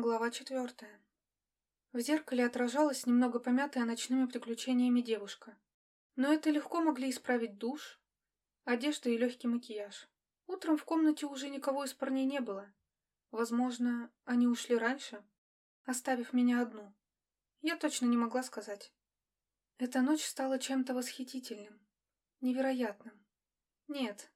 Глава четвертая. В зеркале отражалась немного помятая ночными приключениями девушка. Но это легко могли исправить душ, одежда и легкий макияж. Утром в комнате уже никого из парней не было. Возможно, они ушли раньше, оставив меня одну. Я точно не могла сказать. Эта ночь стала чем-то восхитительным, невероятным. Нет,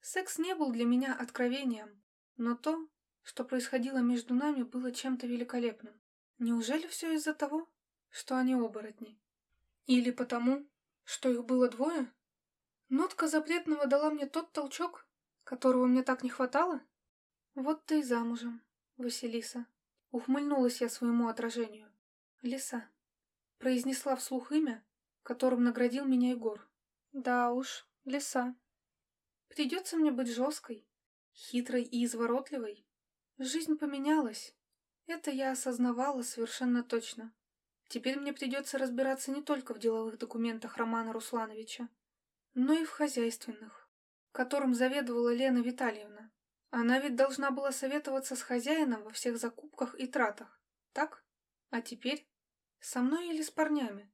секс не был для меня откровением, но то, что происходило между нами, было чем-то великолепным. Неужели все из-за того, что они оборотни? Или потому, что их было двое? Нотка запретного дала мне тот толчок, которого мне так не хватало? Вот ты и замужем, Василиса. Ухмыльнулась я своему отражению. Лиса. Произнесла вслух имя, которым наградил меня Егор. Да уж, лиса. Придется мне быть жесткой, хитрой и изворотливой, Жизнь поменялась. Это я осознавала совершенно точно. Теперь мне придется разбираться не только в деловых документах Романа Руслановича, но и в хозяйственных, которым заведовала Лена Витальевна. Она ведь должна была советоваться с хозяином во всех закупках и тратах, так? А теперь? Со мной или с парнями?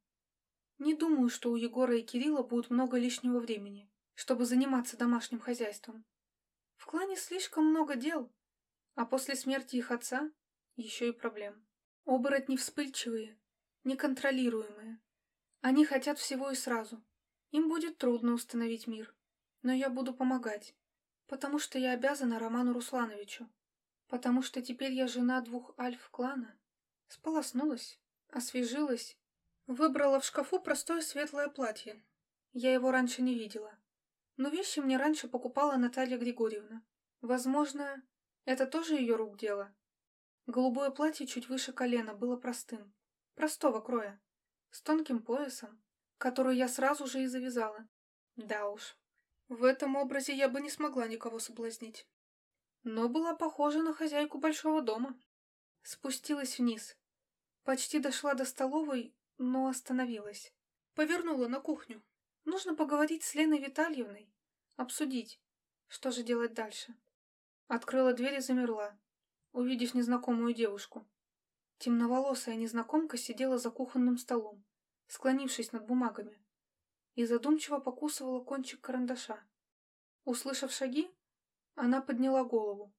Не думаю, что у Егора и Кирилла будет много лишнего времени, чтобы заниматься домашним хозяйством. В клане слишком много дел, а после смерти их отца еще и проблем. Оборотни вспыльчивые, неконтролируемые. Они хотят всего и сразу. Им будет трудно установить мир. Но я буду помогать. Потому что я обязана Роману Руслановичу. Потому что теперь я жена двух альф клана. Сполоснулась, освежилась. Выбрала в шкафу простое светлое платье. Я его раньше не видела. Но вещи мне раньше покупала Наталья Григорьевна. Возможно, это тоже ее рук дело. Голубое платье чуть выше колена было простым, простого кроя, с тонким поясом, который я сразу же и завязала. Да уж, в этом образе я бы не смогла никого соблазнить. Но была похожа на хозяйку большого дома. Спустилась вниз. Почти дошла до столовой, но остановилась. Повернула на кухню. Нужно поговорить с Леной Витальевной. Обсудить, что же делать дальше. Открыла дверь и замерла, увидев незнакомую девушку. Темноволосая незнакомка сидела за кухонным столом, склонившись над бумагами, и задумчиво покусывала кончик карандаша. Услышав шаги, она подняла голову,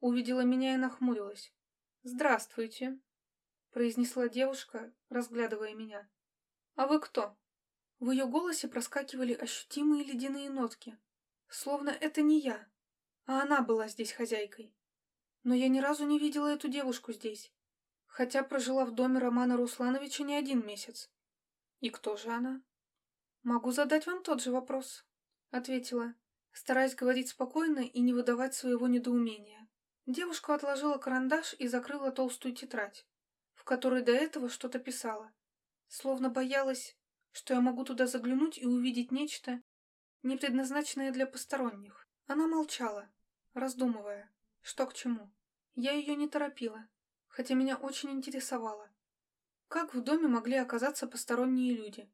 увидела меня и нахмурилась. «Здравствуйте», — произнесла девушка, разглядывая меня. «А вы кто?» В ее голосе проскакивали ощутимые ледяные нотки, словно это не я, а она была здесь хозяйкой. Но я ни разу не видела эту девушку здесь, хотя прожила в доме Романа Руслановича не один месяц. И кто же она? Могу задать вам тот же вопрос, ответила, стараясь говорить спокойно и не выдавать своего недоумения. Девушка отложила карандаш и закрыла толстую тетрадь, в которой до этого что-то писала, словно боялась, что я могу туда заглянуть и увидеть нечто, не предназначенное для посторонних. Она молчала, раздумывая, что к чему. Я ее не торопила, хотя меня очень интересовало. Как в доме могли оказаться посторонние люди?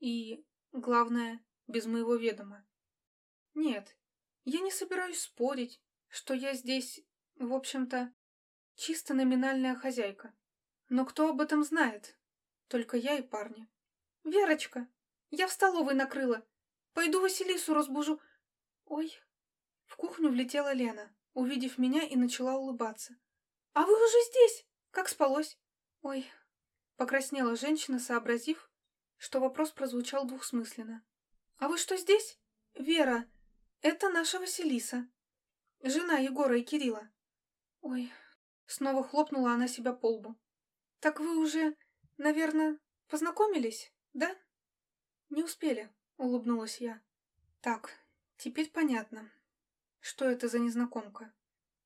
И, главное, без моего ведома. Нет, я не собираюсь спорить, что я здесь, в общем-то, чисто номинальная хозяйка. Но кто об этом знает? Только я и парни. Верочка, я в столовой накрыла. Пойду Василису разбужу. Ой, в кухню влетела Лена, увидев меня и начала улыбаться. «А вы уже здесь? Как спалось?» «Ой...» Покраснела женщина, сообразив, что вопрос прозвучал двухсмысленно. «А вы что здесь?» «Вера, это наша Василиса, жена Егора и Кирилла». «Ой...» Снова хлопнула она себя по лбу. «Так вы уже, наверное, познакомились, да?» «Не успели», — улыбнулась я. «Так, теперь понятно что это за незнакомка.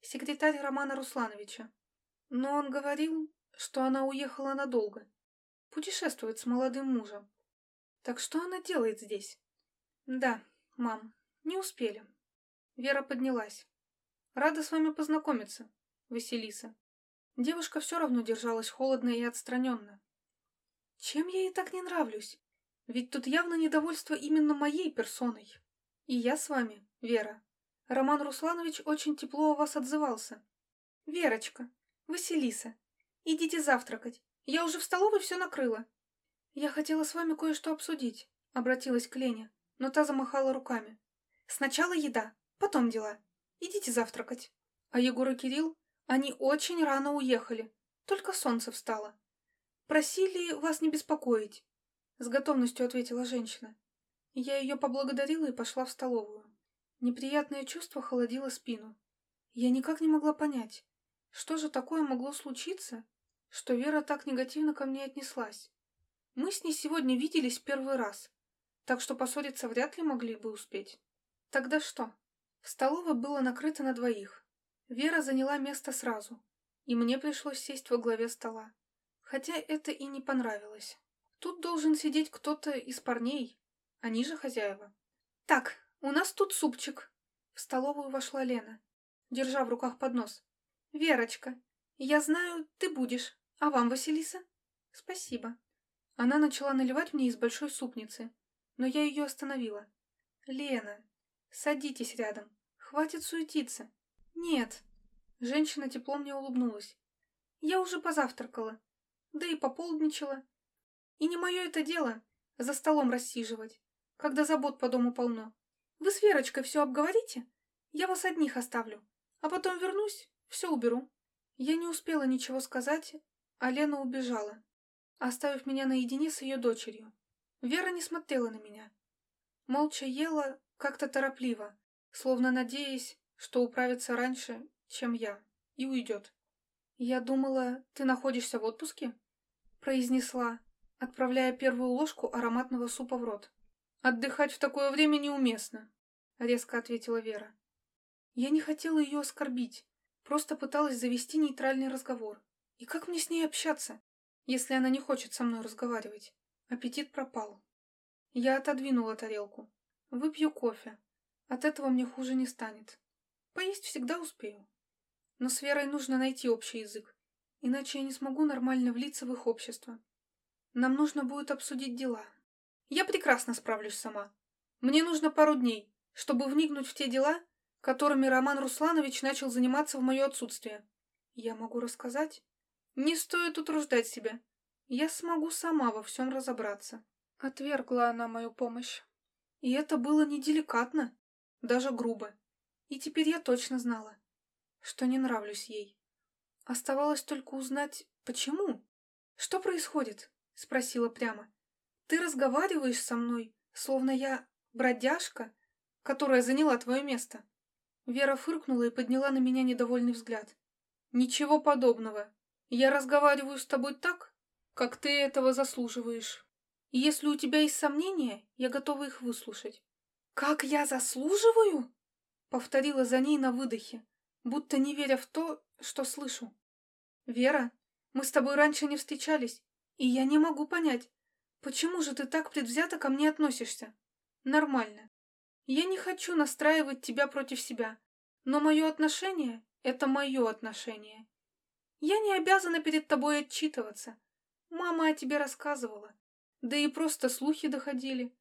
Секретарь Романа Руслановича. Но он говорил, что она уехала надолго. Путешествует с молодым мужем. Так что она делает здесь? Да, мам, не успели. Вера поднялась. Рада с вами познакомиться, Василиса. Девушка все равно держалась холодно и отстраненно. Чем я ей так не нравлюсь? Ведь тут явно недовольство именно моей персоной. И я с вами, Вера, Роман Русланович очень тепло о вас отзывался. Верочка, Василиса, Идите завтракать. Я уже в столовой все накрыла. Я хотела с вами кое-что обсудить, обратилась к Лене, но та замахала руками. Сначала еда, потом дела. Идите завтракать. А Егор и Кирилл, они очень рано уехали. Только солнце встало. Просили вас не беспокоить. С готовностью ответила женщина. Я ее поблагодарила и пошла в столовую. Неприятное чувство холодило спину. Я никак не могла понять, что же такое могло случиться, что Вера так негативно ко мне отнеслась. Мы с ней сегодня виделись первый раз, так что поссориться вряд ли могли бы успеть. Тогда что? В столовой было накрыто на двоих. Вера заняла место сразу, и мне пришлось сесть во главе стола. Хотя это и не понравилось. Тут должен сидеть кто-то из парней, они же хозяева. «Так, у нас тут супчик». В столовую вошла Лена, держа в руках поднос. «Верочка, я знаю, ты будешь. А вам, Василиса?» «Спасибо». Она начала наливать мне из большой супницы, но я ее остановила. «Лена, садитесь рядом. Хватит суетиться». «Нет». Женщина тепло мне улыбнулась. «Я уже позавтракала. Да и пополдничала. И не мое это дело за столом рассиживать, когда забот по дому полно. Вы с Верочкой все обговорите? Я вас одних оставлю, а потом вернусь, все уберу». Я не успела ничего сказать, а Лена убежала, оставив меня наедине с ее дочерью. Вера не смотрела на меня. Молча ела, как-то торопливо, словно надеясь, что управится раньше, чем я, и уйдет. «Я думала, ты находишься в отпуске?» произнесла, отправляя первую ложку ароматного супа в рот. «Отдыхать в такое время неуместно», — резко ответила Вера. Я не хотела ее оскорбить, просто пыталась завести нейтральный разговор. И как мне с ней общаться, если она не хочет со мной разговаривать? Аппетит пропал. Я отодвинула тарелку. Выпью кофе. От этого мне хуже не станет. Поесть всегда успею. Но с Верой нужно найти общий язык, иначе я не смогу нормально влиться в их общество. Нам нужно будет обсудить дела. Я прекрасно справлюсь сама. Мне нужно пару дней, чтобы вникнуть в те дела, которыми Роман Русланович начал заниматься в мое отсутствие. Я могу рассказать? Не стоит утруждать себя. Я смогу сама во всем разобраться. Отвергла она мою помощь. И это было неделикатно, даже грубо. И теперь я точно знала, что не нравлюсь ей. Оставалось только узнать, почему. Что происходит? Спросила прямо. Ты разговариваешь со мной, словно я бродяжка, которая заняла твое место. Вера фыркнула и подняла на меня недовольный взгляд. Ничего подобного. Я разговариваю с тобой так, как ты этого заслуживаешь. И если у тебя есть сомнения, я готова их выслушать. Как я заслуживаю? Повторила за ней на выдохе, будто не веря в то, что слышу. Вера, мы с тобой раньше не встречались, и я не могу понять, почему же ты так предвзято ко мне относишься? Нормально. Я не хочу настраивать тебя против себя, но мое отношение — это мое отношение, я не обязана перед тобой отчитываться. Мама о тебе рассказывала. Да и просто слухи доходили.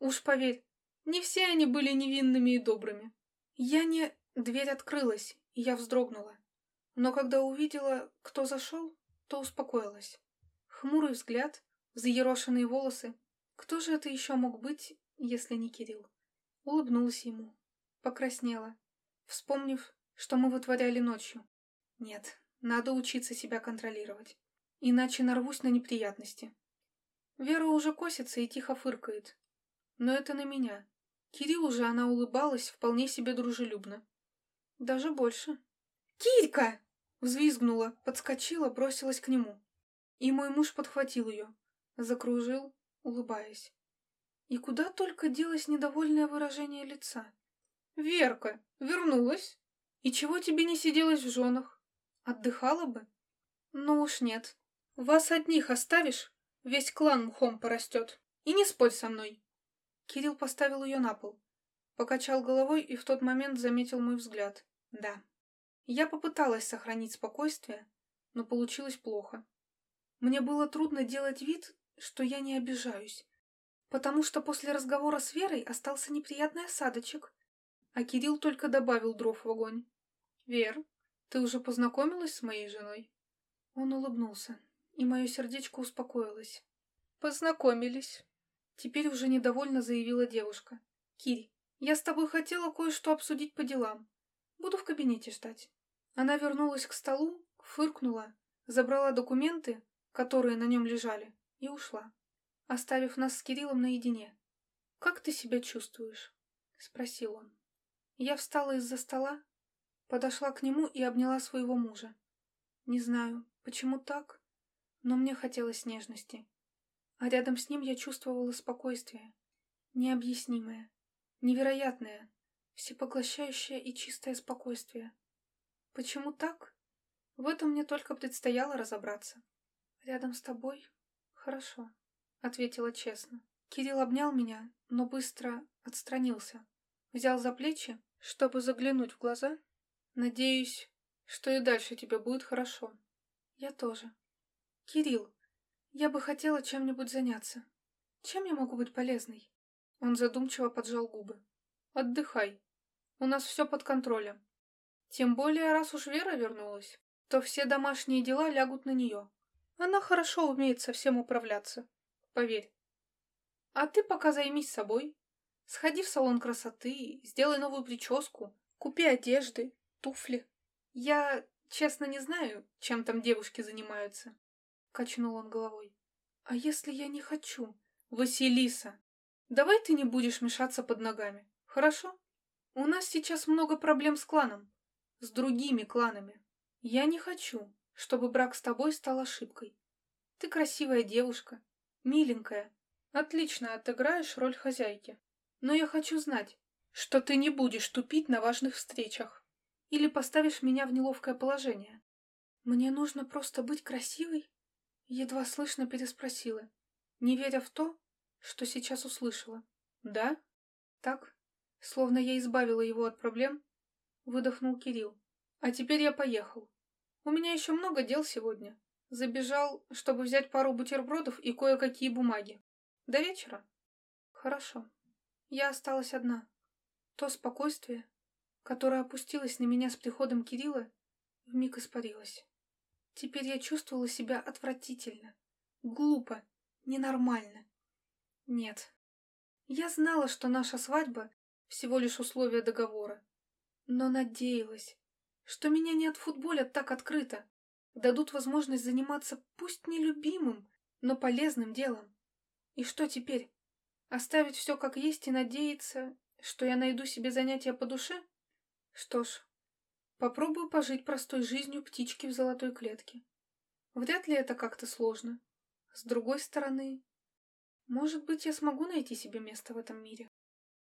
Уж поверь, не все они были невинными и добрыми. Я не... Дверь открылась, и я вздрогнула. Но когда увидела, кто зашел, то успокоилась. Хмурый взгляд, заерошенные волосы. Кто же это еще мог быть, если не Кирилл? Улыбнулась ему. Покраснела, вспомнив, что мы вытворяли ночью. Нет, надо учиться себя контролировать. Иначе нарвусь на неприятности. Вера уже косится и тихо фыркает. Но это на меня. Кириллу же она улыбалась вполне себе дружелюбно. Даже больше. «Кирька!» Взвизгнула, подскочила, бросилась к нему. И мой муж подхватил ее. Закружил, улыбаясь. И куда только делось недовольное выражение лица. «Верка, вернулась? И чего тебе не сиделось в женах? Отдыхала бы? Ну уж нет. Вас одних оставишь, весь клан мхом порастет. И не спорь со мной. Кирилл поставил ее на пол. Покачал головой и в тот момент заметил мой взгляд. Да. Я попыталась сохранить спокойствие, но получилось плохо. Мне было трудно делать вид, что я не обижаюсь, потому что после разговора с Верой остался неприятный осадочек, а Кирилл только добавил дров в огонь. «Вер, ты уже познакомилась с моей женой? Он улыбнулся, и мое сердечко успокоилось. Познакомились. Теперь уже недовольно заявила девушка. Кири, я с тобой хотела кое-что обсудить по делам. Буду в кабинете ждать. Она вернулась к столу, фыркнула, забрала документы, которые на нем лежали, и ушла, оставив нас с Кириллом наедине. «Как ты себя чувствуешь?» — спросил он. Я встала из-за стола, подошла к нему и обняла своего мужа. Не знаю, почему так, но мне хотелось нежности. А рядом с ним я чувствовала спокойствие, необъяснимое, невероятное, всепоглощающее и чистое спокойствие. Почему так? В этом мне только предстояло разобраться. Рядом с тобой хорошо, ответила честно. Кирилл обнял меня, но быстро отстранился. Взял за плечи, чтобы заглянуть в глаза. Надеюсь, что и дальше тебе будет хорошо. Я тоже. Кирилл, я бы хотела чем-нибудь заняться. Чем я могу быть полезной? Он задумчиво поджал губы. Отдыхай. У нас все под контролем. Тем более, раз уж Вера вернулась, то все домашние дела лягут на нее. Она хорошо умеет со всем управляться. Поверь. А ты пока займись собой. Сходи в салон красоты, сделай новую прическу, купи одежды, туфли. Я, честно, не знаю, чем там девушки занимаются. Качнул он головой. А если я не хочу? Василиса, давай ты не будешь мешаться под ногами, хорошо? У нас сейчас много проблем с кланом, с другими кланами. Я не хочу, чтобы брак с тобой стал ошибкой. Ты красивая девушка, миленькая, отлично отыграешь роль хозяйки. Но я хочу знать, что ты не будешь тупить на важных встречах или поставишь меня в неловкое положение. Мне нужно просто быть красивой? Едва слышно переспросила, не веря в то, что сейчас услышала. Да? Так? Словно я избавила его от проблем, выдохнул Кирилл. А теперь я поехал. У меня еще много дел сегодня. Забежал, чтобы взять пару бутербродов и кое-какие бумаги. До вечера? Хорошо. Я осталась одна. То спокойствие, которое опустилось на меня с приходом Кирилла, вмиг испарилось. Теперь я чувствовала себя отвратительно, глупо, ненормально. Нет. Я знала, что наша свадьба всего лишь условие договора. Но надеялась, что меня не отфутболят так открыто, дадут возможность заниматься пусть нелюбимым, но полезным делом. И что теперь? Оставить все как есть и надеяться, что я найду себе занятия по душе? Что ж, попробую пожить простой жизнью птички в золотой клетке. Вряд ли это как-то сложно. С другой стороны, может быть, я смогу найти себе место в этом мире.